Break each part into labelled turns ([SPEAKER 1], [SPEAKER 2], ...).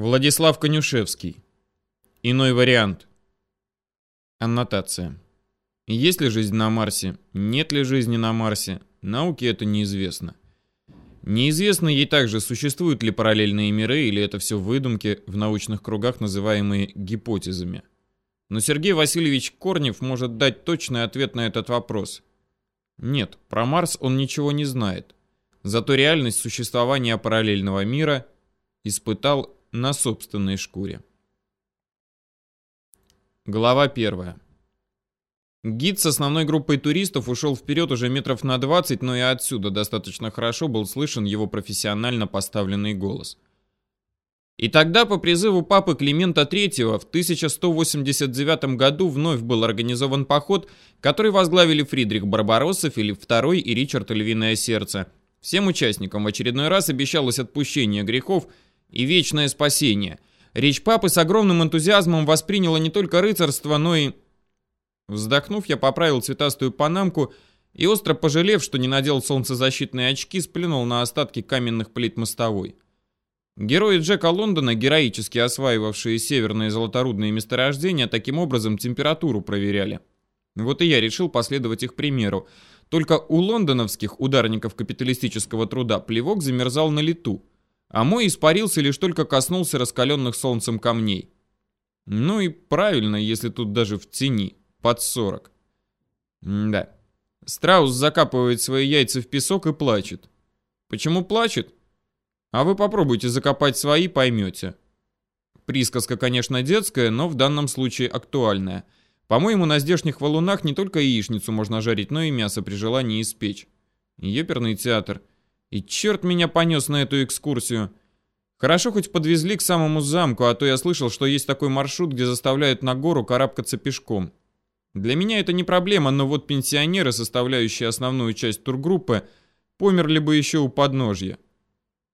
[SPEAKER 1] Владислав Конюшевский. Иной вариант. Аннотация. Есть ли жизнь на Марсе? Нет ли жизни на Марсе? Науке это неизвестно. Неизвестно ей также, существуют ли параллельные миры, или это все выдумки, в научных кругах называемые гипотезами. Но Сергей Васильевич Корнев может дать точный ответ на этот вопрос. Нет, про Марс он ничего не знает. Зато реальность существования параллельного мира испытал на собственной шкуре. Глава первая. Гид с основной группой туристов ушел вперед уже метров на 20, но и отсюда достаточно хорошо был слышен его профессионально поставленный голос. И тогда по призыву папы Климента III в 1189 году вновь был организован поход, который возглавили Фридрих Барбаросса, Филипп II и Ричард Львиное Сердце. Всем участникам в очередной раз обещалось отпущение грехов – и вечное спасение. Речь папы с огромным энтузиазмом восприняла не только рыцарство, но и... Вздохнув, я поправил цветастую панамку и, остро пожалев, что не надел солнцезащитные очки, сплюнул на остатки каменных плит мостовой. Герои Джека Лондона, героически осваивавшие северные золоторудные месторождения, таким образом температуру проверяли. Вот и я решил последовать их примеру. Только у лондоновских ударников капиталистического труда плевок замерзал на лету а мой испарился лишь только коснулся раскаленных солнцем камней. Ну и правильно, если тут даже в тени, под 40. М да. Страус закапывает свои яйца в песок и плачет. Почему плачет? А вы попробуйте закопать свои, поймете. Присказка, конечно, детская, но в данном случае актуальная. По-моему, на здешних валунах не только яичницу можно жарить, но и мясо при желании испечь. Еперный театр. И черт меня понес на эту экскурсию. Хорошо хоть подвезли к самому замку, а то я слышал, что есть такой маршрут, где заставляют на гору карабкаться пешком. Для меня это не проблема, но вот пенсионеры, составляющие основную часть тургруппы, померли бы еще у подножья.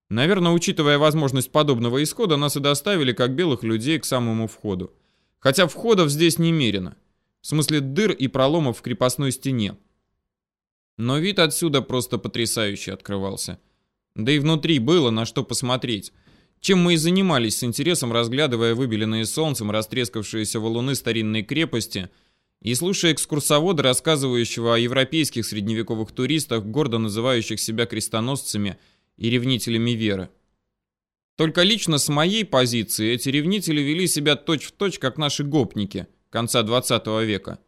[SPEAKER 1] Наверное, учитывая возможность подобного исхода, нас и доставили, как белых людей, к самому входу. Хотя входов здесь немерено. В смысле дыр и проломов в крепостной стене. Но вид отсюда просто потрясающий открывался. Да и внутри было на что посмотреть. Чем мы и занимались с интересом, разглядывая выбеленные солнцем растрескавшиеся валуны старинной крепости и слушая экскурсовода, рассказывающего о европейских средневековых туристах, гордо называющих себя крестоносцами и ревнителями веры. Только лично с моей позиции эти ревнители вели себя точь-в-точь, точь, как наши гопники конца 20 века.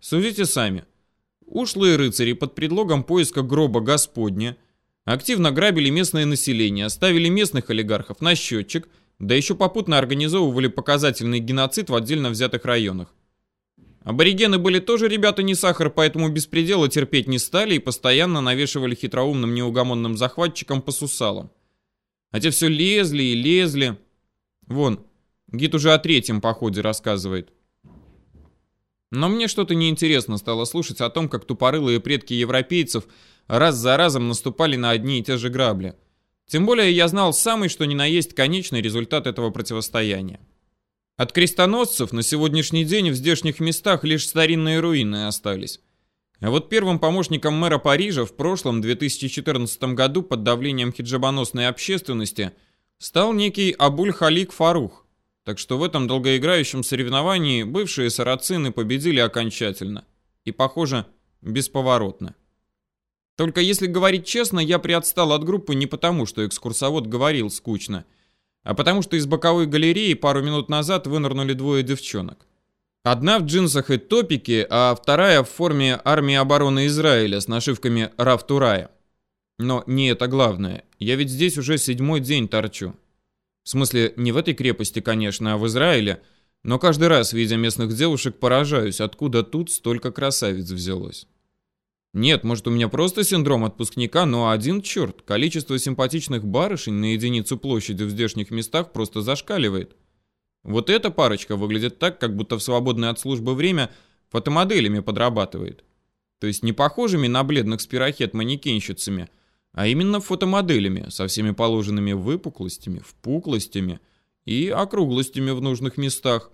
[SPEAKER 1] Судите сами. Ушлые рыцари под предлогом поиска гроба Господня активно грабили местное население, ставили местных олигархов на счетчик, да еще попутно организовывали показательный геноцид в отдельно взятых районах. Аборигены были тоже ребята не сахар, поэтому беспредела терпеть не стали и постоянно навешивали хитроумным неугомонным захватчикам по сусалам. А те все лезли и лезли. Вон, гид уже о третьем походе рассказывает. Но мне что-то неинтересно стало слушать о том, как тупорылые предки европейцев раз за разом наступали на одни и те же грабли. Тем более я знал самый что ни на есть конечный результат этого противостояния. От крестоносцев на сегодняшний день в здешних местах лишь старинные руины остались. А вот первым помощником мэра Парижа в прошлом 2014 году под давлением хиджабоносной общественности стал некий Абуль-Халик Фарух. Так что в этом долгоиграющем соревновании бывшие сарацины победили окончательно. И, похоже, бесповоротно. Только если говорить честно, я приотстал от группы не потому, что экскурсовод говорил скучно, а потому что из боковой галереи пару минут назад вынырнули двое девчонок. Одна в джинсах и топике, а вторая в форме армии обороны Израиля с нашивками Рафтурая. Но не это главное. Я ведь здесь уже седьмой день торчу. В смысле, не в этой крепости, конечно, а в Израиле. Но каждый раз, видя местных девушек, поражаюсь, откуда тут столько красавиц взялось. Нет, может, у меня просто синдром отпускника, но один черт, количество симпатичных барышень на единицу площади в здешних местах просто зашкаливает. Вот эта парочка выглядит так, как будто в свободное от службы время фотомоделями подрабатывает. То есть не похожими на бледных спирохет манекенщицами, а именно фотомоделями со всеми положенными выпуклостями, впуклостями и округлостями в нужных местах.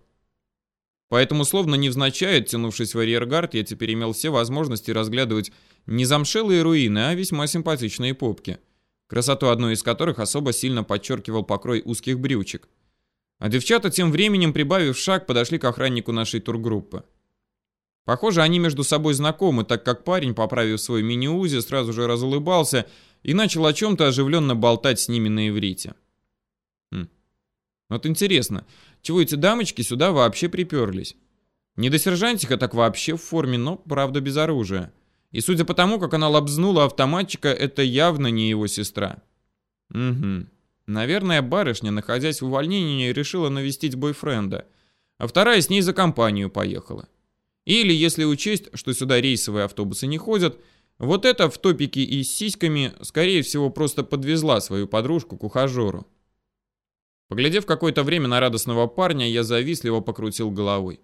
[SPEAKER 1] Поэтому, словно невзначай, оттянувшись в арьергард, я теперь имел все возможности разглядывать не замшелые руины, а весьма симпатичные попки, красоту одной из которых особо сильно подчеркивал покрой узких брючек. А девчата тем временем, прибавив шаг, подошли к охраннику нашей тургруппы. Похоже, они между собой знакомы, так как парень, поправив свой мини-узи, сразу же разулыбался и начал о чем-то оживленно болтать с ними на иврите. Хм. Вот интересно, чего эти дамочки сюда вообще приперлись? Не до сержантика, так вообще в форме, но, правда, без оружия. И судя по тому, как она лобзнула автоматчика, это явно не его сестра. Угу. Наверное, барышня, находясь в увольнении, решила навестить бойфренда, а вторая с ней за компанию поехала. Или, если учесть, что сюда рейсовые автобусы не ходят, вот эта в топике и с сиськами, скорее всего, просто подвезла свою подружку к ухажеру. Поглядев какое-то время на радостного парня, я завистливо покрутил головой.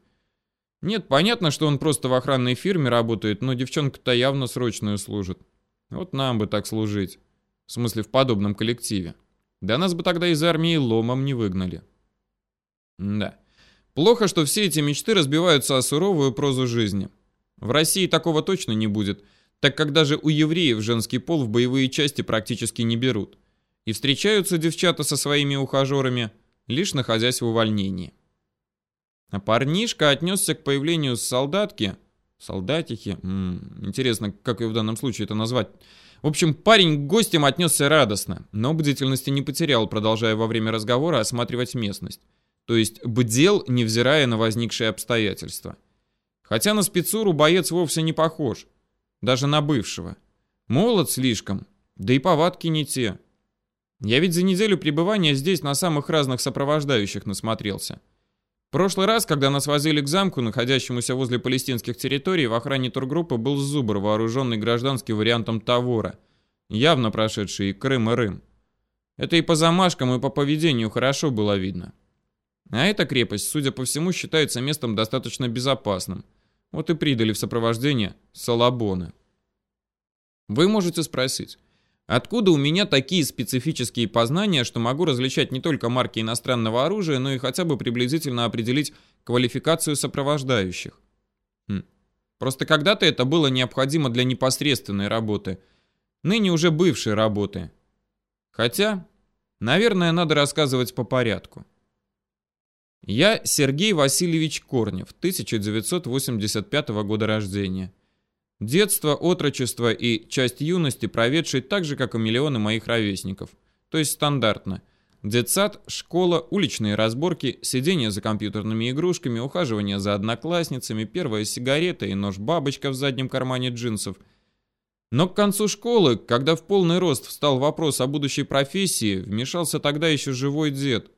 [SPEAKER 1] Нет, понятно, что он просто в охранной фирме работает, но девчонка-то явно срочную служит. Вот нам бы так служить. В смысле, в подобном коллективе. Да нас бы тогда из армии ломом не выгнали. Да. Плохо, что все эти мечты разбиваются о суровую прозу жизни. В России такого точно не будет, так как даже у евреев женский пол в боевые части практически не берут. И встречаются девчата со своими ухажерами, лишь находясь в увольнении. А парнишка отнесся к появлению солдатки, солдатихи, м -м, интересно, как ее в данном случае это назвать, в общем, парень к гостям отнесся радостно, но бдительности не потерял, продолжая во время разговора осматривать местность. То есть бдел, невзирая на возникшие обстоятельства. Хотя на спецуру боец вовсе не похож. Даже на бывшего. Молод слишком, да и повадки не те. Я ведь за неделю пребывания здесь на самых разных сопровождающих насмотрелся. Прошлый раз, когда нас возили к замку, находящемуся возле палестинских территорий, в охране тургруппы был Зубр, вооруженный гражданским вариантом Тавора, явно прошедший и Крым, и Рым. Это и по замашкам, и по поведению хорошо было видно. А эта крепость, судя по всему, считается местом достаточно безопасным. Вот и придали в сопровождение Салабоны. Вы можете спросить, Откуда у меня такие специфические познания, что могу различать не только марки иностранного оружия, но и хотя бы приблизительно определить квалификацию сопровождающих? Хм. Просто когда-то это было необходимо для непосредственной работы, ныне уже бывшей работы. Хотя, наверное, надо рассказывать по порядку. Я Сергей Васильевич Корнев, 1985 года рождения. Детство, отрочество и часть юности проведший так же, как и миллионы моих ровесников. То есть стандартно. Детсад, школа, уличные разборки, сидение за компьютерными игрушками, ухаживание за одноклассницами, первая сигарета и нож-бабочка в заднем кармане джинсов. Но к концу школы, когда в полный рост встал вопрос о будущей профессии, вмешался тогда еще живой дед,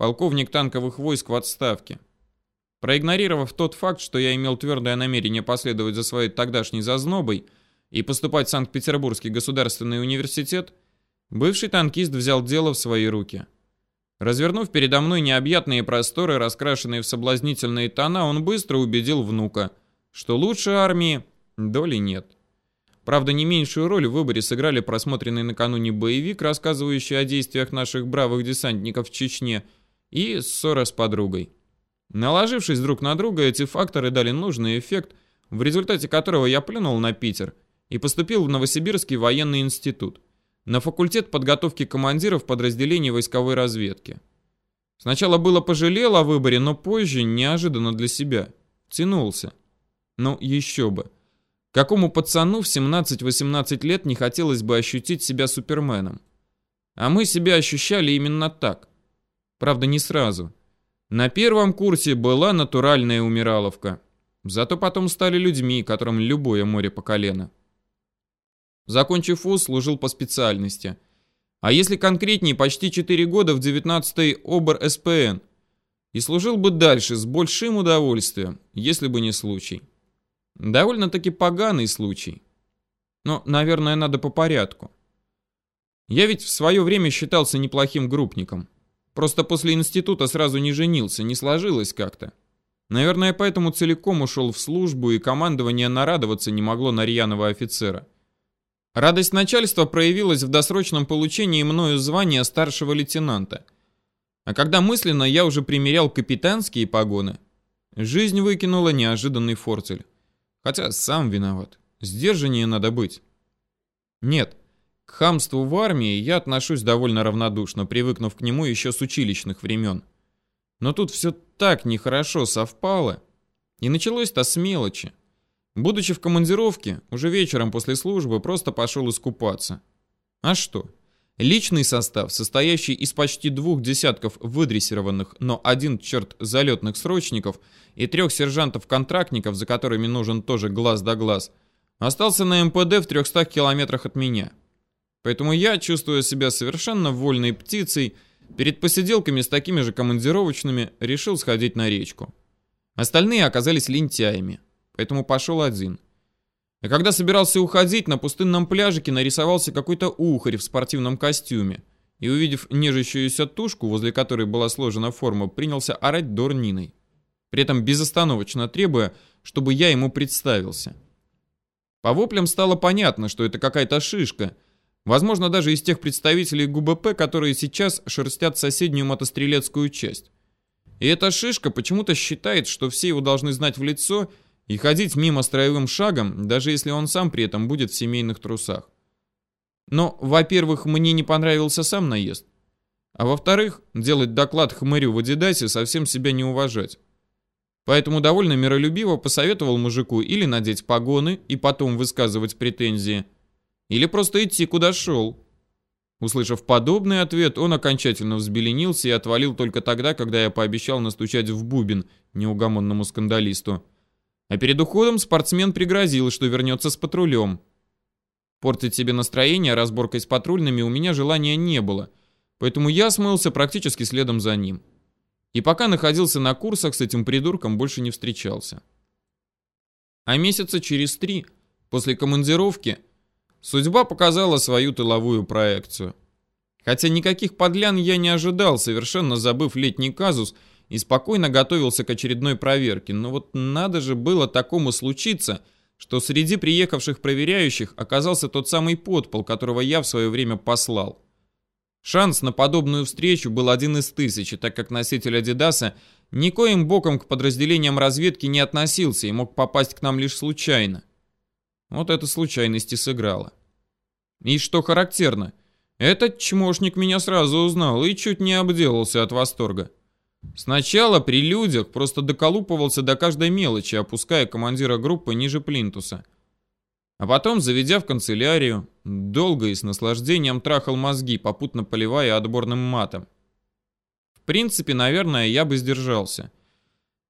[SPEAKER 1] полковник танковых войск в отставке. Проигнорировав тот факт, что я имел твердое намерение последовать за своей тогдашней зазнобой и поступать в Санкт-Петербургский государственный университет, бывший танкист взял дело в свои руки. Развернув передо мной необъятные просторы, раскрашенные в соблазнительные тона, он быстро убедил внука, что лучше армии доли нет. Правда, не меньшую роль в выборе сыграли просмотренный накануне боевик, рассказывающий о действиях наших бравых десантников в Чечне, и ссора с подругой. Наложившись друг на друга, эти факторы дали нужный эффект, в результате которого я плюнул на Питер и поступил в Новосибирский военный институт, на факультет подготовки командиров подразделений войсковой разведки. Сначала было пожалел о выборе, но позже, неожиданно для себя, тянулся. Ну, еще бы. Какому пацану в 17-18 лет не хотелось бы ощутить себя суперменом? А мы себя ощущали именно так. Правда, не сразу. На первом курсе была натуральная умираловка. Зато потом стали людьми, которым любое море по колено. Закончив вуз, служил по специальности. А если конкретнее, почти 4 года в 19-й ОБР СПН. И служил бы дальше с большим удовольствием, если бы не случай. Довольно-таки поганый случай. Но, наверное, надо по порядку. Я ведь в свое время считался неплохим группником. Просто после института сразу не женился, не сложилось как-то. Наверное, поэтому целиком ушел в службу, и командование нарадоваться не могло на рьяного офицера. Радость начальства проявилась в досрочном получении мною звания старшего лейтенанта. А когда мысленно я уже примерял капитанские погоны, жизнь выкинула неожиданный форцель. Хотя сам виноват. Сдержаннее надо быть. Нет, к хамству в армии я отношусь довольно равнодушно, привыкнув к нему еще с училищных времен. Но тут все так нехорошо совпало. И началось-то с мелочи. Будучи в командировке, уже вечером после службы просто пошел искупаться. А что? Личный состав, состоящий из почти двух десятков выдрессированных, но один черт залетных срочников и трех сержантов-контрактников, за которыми нужен тоже глаз да глаз, остался на МПД в 300 километрах от меня. Поэтому я, чувствуя себя совершенно вольной птицей, перед посиделками с такими же командировочными решил сходить на речку. Остальные оказались лентяями, поэтому пошел один. А когда собирался уходить, на пустынном пляжике нарисовался какой-то ухарь в спортивном костюме и, увидев нежащуюся тушку, возле которой была сложена форма, принялся орать дурниной, при этом безостановочно требуя, чтобы я ему представился. По воплям стало понятно, что это какая-то шишка, возможно, даже из тех представителей ГУБП, которые сейчас шерстят соседнюю мотострелецкую часть. И эта шишка почему-то считает, что все его должны знать в лицо и ходить мимо строевым шагом, даже если он сам при этом будет в семейных трусах. Но, во-первых, мне не понравился сам наезд. А во-вторых, делать доклад хмырю в Адидасе совсем себя не уважать. Поэтому довольно миролюбиво посоветовал мужику или надеть погоны и потом высказывать претензии, или просто идти куда шел. Услышав подобный ответ, он окончательно взбеленился и отвалил только тогда, когда я пообещал настучать в бубен неугомонному скандалисту. А перед уходом спортсмен пригрозил, что вернется с патрулем. Портить себе настроение разборкой с патрульными у меня желания не было, поэтому я смылся практически следом за ним. И пока находился на курсах, с этим придурком больше не встречался. А месяца через три, после командировки, судьба показала свою тыловую проекцию. Хотя никаких подлян я не ожидал, совершенно забыв летний казус – и спокойно готовился к очередной проверке. Но вот надо же было такому случиться, что среди приехавших проверяющих оказался тот самый подпол, которого я в свое время послал. Шанс на подобную встречу был один из тысячи, так как носитель Адидаса никоим боком к подразделениям разведки не относился и мог попасть к нам лишь случайно. Вот эта случайность и сыграла. И что характерно, этот чмошник меня сразу узнал и чуть не обделался от восторга. Сначала при людях просто доколупывался до каждой мелочи, опуская командира группы ниже плинтуса. А потом, заведя в канцелярию, долго и с наслаждением трахал мозги, попутно поливая отборным матом. В принципе, наверное, я бы сдержался.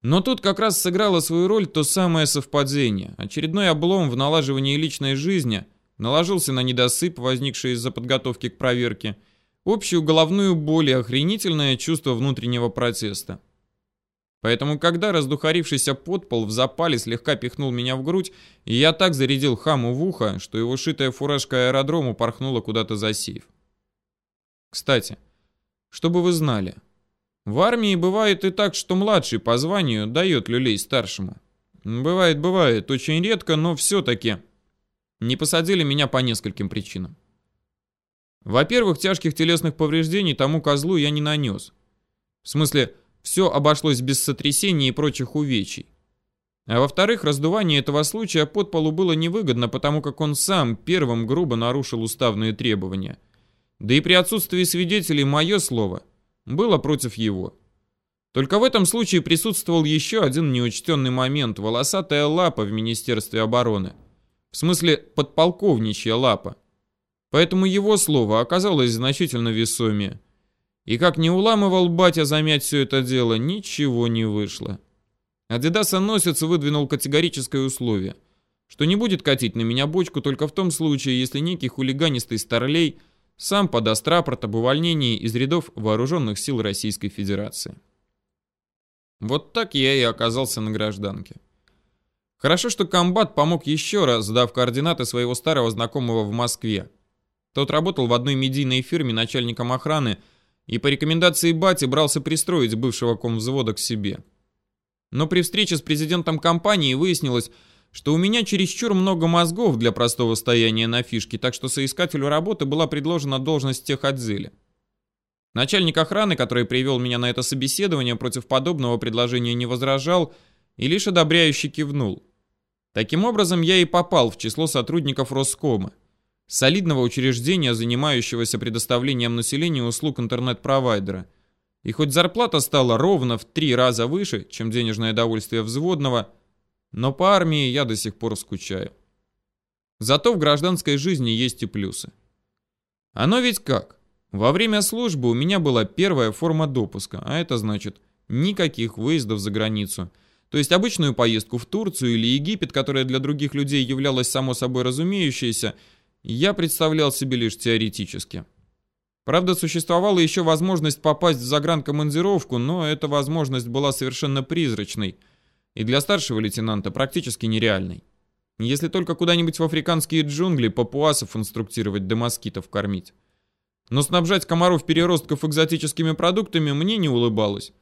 [SPEAKER 1] Но тут как раз сыграло свою роль то самое совпадение. Очередной облом в налаживании личной жизни наложился на недосып, возникший из-за подготовки к проверке – общую головную боль и охренительное чувство внутреннего протеста. Поэтому, когда раздухарившийся подпол в запале слегка пихнул меня в грудь, и я так зарядил хаму в ухо, что его шитая фуражка аэродрому порхнула куда-то за сейф. Кстати, чтобы вы знали, в армии бывает и так, что младший по званию дает люлей старшему. Бывает, бывает, очень редко, но все-таки. Не посадили меня по нескольким причинам. Во-первых, тяжких телесных повреждений тому козлу я не нанес. В смысле, все обошлось без сотрясений и прочих увечий. А во-вторых, раздувание этого случая под полу было невыгодно, потому как он сам первым грубо нарушил уставные требования. Да и при отсутствии свидетелей мое слово было против его. Только в этом случае присутствовал еще один неучтенный момент – волосатая лапа в Министерстве обороны. В смысле, подполковничья лапа. Поэтому его слово оказалось значительно весомее. И как не уламывал батя замять все это дело, ничего не вышло. Адидасоносец выдвинул категорическое условие, что не будет катить на меня бочку только в том случае, если некий хулиганистый старлей сам подаст рапорт об увольнении из рядов вооруженных сил Российской Федерации. Вот так я и оказался на гражданке. Хорошо, что комбат помог еще раз, дав координаты своего старого знакомого в Москве. Тот работал в одной медийной фирме начальником охраны и по рекомендации бати брался пристроить бывшего комвзвода к себе. Но при встрече с президентом компании выяснилось, что у меня чересчур много мозгов для простого стояния на фишке, так что соискателю работы была предложена должность техотделя. Начальник охраны, который привел меня на это собеседование, против подобного предложения не возражал и лишь одобряюще кивнул. Таким образом, я и попал в число сотрудников Роскома солидного учреждения, занимающегося предоставлением населению услуг интернет-провайдера. И хоть зарплата стала ровно в три раза выше, чем денежное довольствие взводного, но по армии я до сих пор скучаю. Зато в гражданской жизни есть и плюсы. Оно ведь как? Во время службы у меня была первая форма допуска, а это значит никаких выездов за границу. То есть обычную поездку в Турцию или Египет, которая для других людей являлась само собой разумеющейся, я представлял себе лишь теоретически. Правда, существовала еще возможность попасть в загранкомандировку, но эта возможность была совершенно призрачной и для старшего лейтенанта практически нереальной. Если только куда-нибудь в африканские джунгли папуасов инструктировать да москитов кормить. Но снабжать комаров-переростков экзотическими продуктами мне не улыбалось.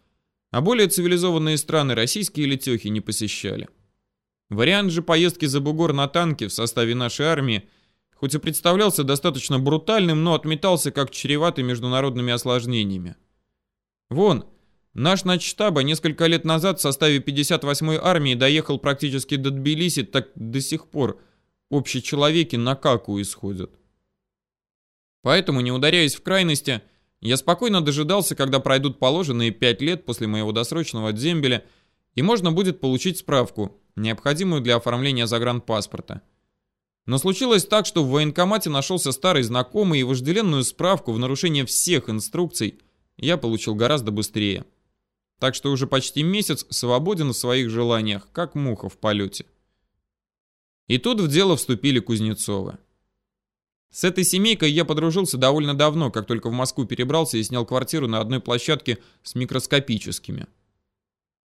[SPEAKER 1] А более цивилизованные страны российские летехи не посещали. Вариант же поездки за бугор на танке в составе нашей армии хоть и представлялся достаточно брутальным, но отметался как чреватый международными осложнениями. Вон, наш начштаба несколько лет назад в составе 58-й армии доехал практически до Тбилиси, так до сих пор общечеловеки на каку исходят. Поэтому, не ударяясь в крайности, я спокойно дожидался, когда пройдут положенные пять лет после моего досрочного дембеля, и можно будет получить справку, необходимую для оформления загранпаспорта. Но случилось так, что в военкомате нашелся старый знакомый, и вожделенную справку в нарушение всех инструкций я получил гораздо быстрее. Так что уже почти месяц свободен в своих желаниях, как муха в полете. И тут в дело вступили Кузнецовы. С этой семейкой я подружился довольно давно, как только в Москву перебрался и снял квартиру на одной площадке с микроскопическими.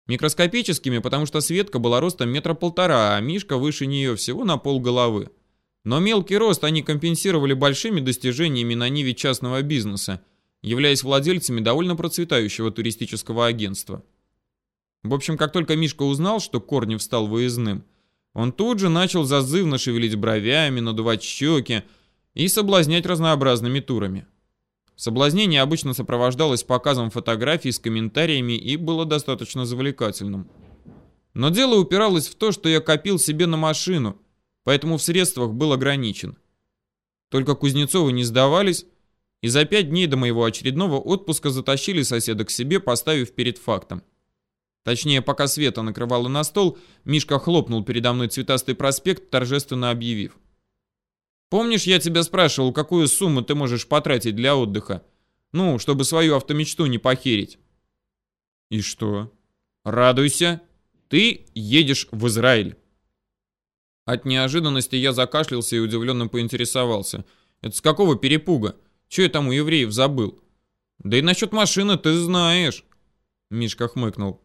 [SPEAKER 1] Микроскопическими, потому что Светка была ростом метра полтора, а Мишка выше нее всего на пол головы. Но мелкий рост они компенсировали большими достижениями на ниве частного бизнеса, являясь владельцами довольно процветающего туристического агентства. В общем, как только Мишка узнал, что Корнев стал выездным, он тут же начал зазывно шевелить бровями, надувать щеки, и соблазнять разнообразными турами. Соблазнение обычно сопровождалось показом фотографий с комментариями и было достаточно завлекательным. Но дело упиралось в то, что я копил себе на машину, поэтому в средствах был ограничен. Только Кузнецовы не сдавались, и за пять дней до моего очередного отпуска затащили соседа к себе, поставив перед фактом. Точнее, пока Света накрывала на стол, Мишка хлопнул передо мной цветастый проспект, торжественно объявив – Помнишь, я тебя спрашивал, какую сумму ты можешь потратить для отдыха? Ну, чтобы свою автомечту не похерить. И что? Радуйся. Ты едешь в Израиль. От неожиданности я закашлялся и удивленно поинтересовался. Это с какого перепуга? Че я там у евреев забыл? Да и насчет машины ты знаешь. Мишка хмыкнул.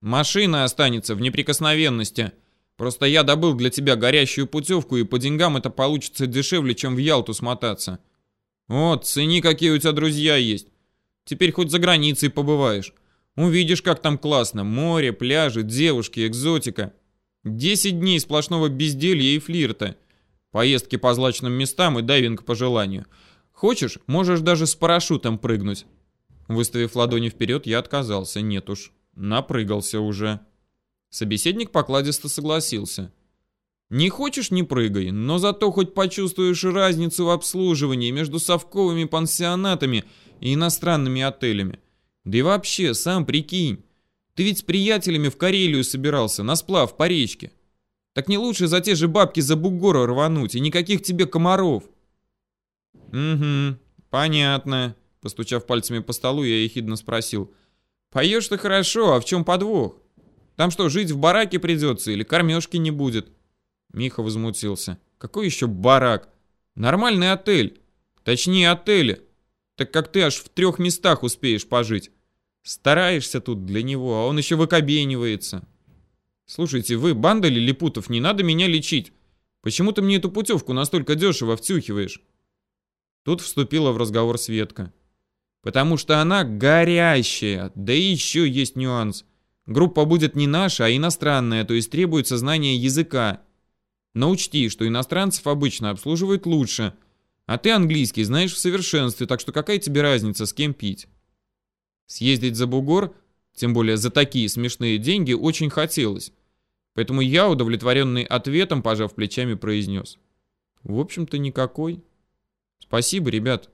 [SPEAKER 1] Машина останется в неприкосновенности. Просто я добыл для тебя горящую путевку, и по деньгам это получится дешевле, чем в Ялту смотаться. Вот, цени, какие у тебя друзья есть. Теперь хоть за границей побываешь. Увидишь, как там классно. Море, пляжи, девушки, экзотика. Десять дней сплошного безделья и флирта. Поездки по злачным местам и дайвинг по желанию. Хочешь, можешь даже с парашютом прыгнуть. Выставив ладони вперед, я отказался. Нет уж, напрыгался уже. Собеседник покладисто согласился. Не хочешь, не прыгай, но зато хоть почувствуешь разницу в обслуживании между совковыми пансионатами и иностранными отелями. Да и вообще, сам прикинь, ты ведь с приятелями в Карелию собирался, на сплав по речке. Так не лучше за те же бабки за бугора рвануть, и никаких тебе комаров. Угу, понятно. Постучав пальцами по столу, я ехидно спросил. Поешь ты хорошо, а в чем подвох? Там что, жить в бараке придется или кормежки не будет?» Миха возмутился. «Какой еще барак? Нормальный отель. Точнее, отели. Так как ты аж в трех местах успеешь пожить. Стараешься тут для него, а он еще выкобенивается. Слушайте, вы, банда лилипутов, не надо меня лечить. Почему ты мне эту путевку настолько дешево втюхиваешь?» Тут вступила в разговор Светка. «Потому что она горящая, да и еще есть нюанс. Группа будет не наша, а иностранная, то есть требуется знание языка. Но учти, что иностранцев обычно обслуживают лучше, а ты английский знаешь в совершенстве, так что какая тебе разница, с кем пить? Съездить за бугор, тем более за такие смешные деньги, очень хотелось. Поэтому я, удовлетворенный ответом, пожав плечами, произнес. В общем-то, никакой. Спасибо, ребят.